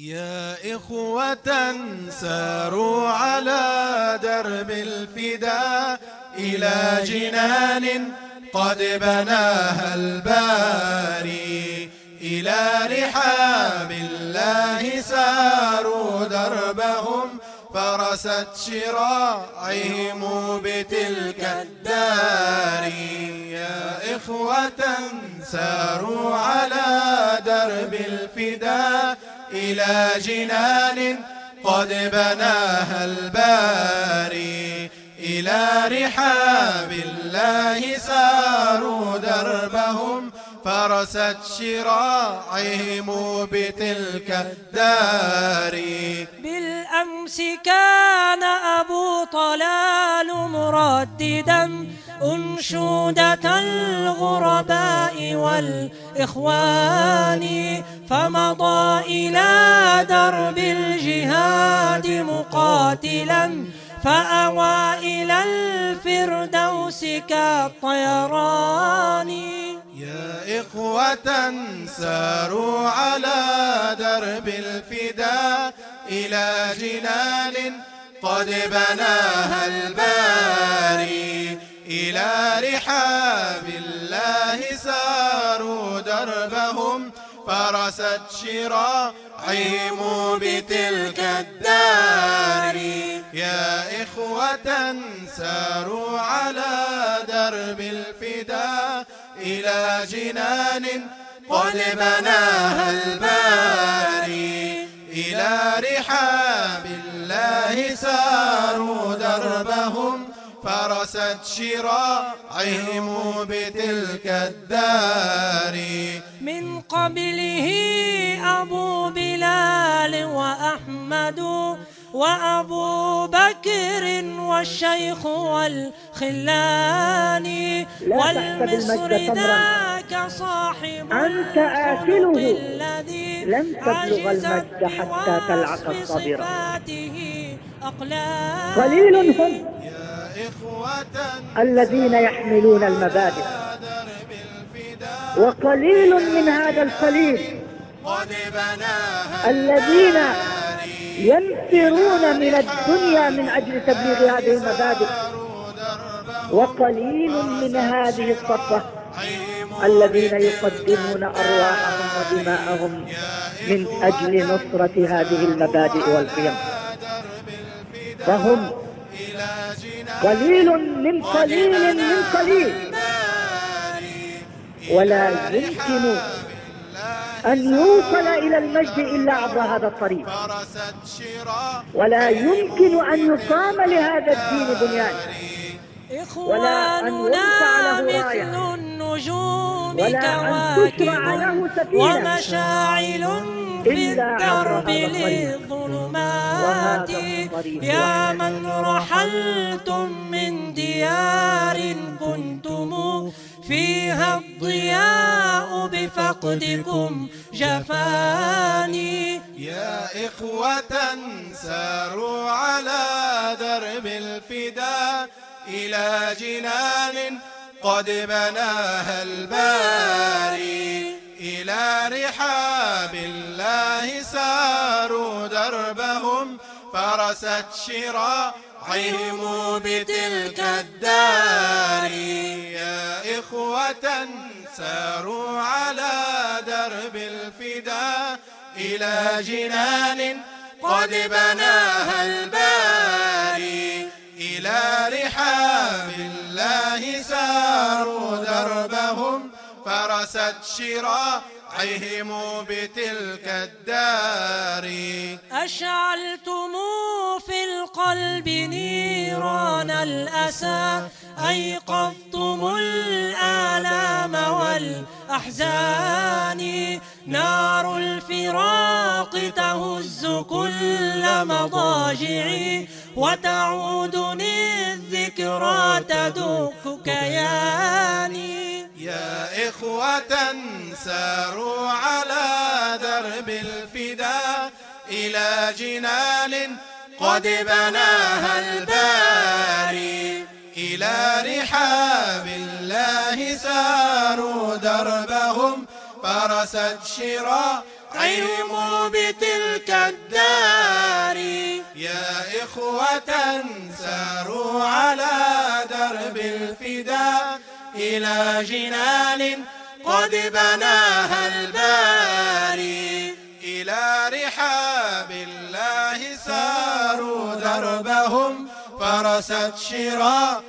يا إخوة ساروا على درب الفداء إلى جنان قد بناها الباري إلى رحاب الله ساروا دربهم فرست شراعهم بتلك الدار. يا إخوة ساروا على درب الفداء إلى جنان قد بناها الباري إلى رحاب الله ساروا دربهم فرست شراعهم بتلك الدار. بالأمس كان أبو طلال مرددا أنشودة الغرباء والإخوان فمضى إلى درب الجهاد مقاتلا فأوى إلى الفردوس كالطيران. يا إخوة ساروا على درب الفداء إلى جنان قد بناها الباري فرست شراعهم بتلك الدار. يا إخوة ساروا على درب الفداء إلى جنان قد بناها الباري إلى رحاب الله ساروا دربهم فرست شراعهم بتلك الدار. من قبله أبو بلال وأحمد وأبو بكر والشيخ والخلان والمصر ذاك صاحب أنت آكله. الذي لن تبلغ المجد حتى تلعق الصبر قليل هم يا إخوة الذين يحملون المبادئ. وقليل من هذا القليل الذين ينفرون من الدنيا من أجل تبليغ هذه المبادئ. وقليل من هذه الصفة الذين يقدمون أرواحهم ودماءهم من أجل نصرة هذه المبادئ والقيم. فهم قليل من قليل من قليل. ولا يمكن أن يوصل إلى المجد إلا عبر هذا الطريق. ولا يمكن أن يقام لهذا الدين بنيان ولا أن يرفع له راية. مثل النجوم ولا أن تشرع له كواكب سفينة. ومشاعل في الدرب. للظلمات يا من رحلتم من ديار كنتم فيها الضياء بفقدكم جفاني يا إخوة ساروا على درب الفداء إلى جنان قد بناها الباري إلى رحاب الله ساروا دربهم فرست شراعهم بتلك الدار. يا إخوة ساروا على درب الفداء إلى جنان قد بناها الباري إلى رحاب الله ساروا دربهم فرست شراعهم بتلك الدار. أشعلتم في القلب نيران الأسى أيقظتم الآلام والأحزان. نار الفراق تهز كل مضاجعي وتعودني الذكرى تدك كياني يا إخوة ساروا على درب الفداء إلى جنان قد بناها الباري. إلى رحاب الله ساروا دربهم فرست شراعهم عيموا بتلك الدار إخوة ساروا على درب الفداء إلى جنان قد بناها الباري. إلى رحاب الله ساروا دربهم فرست شراء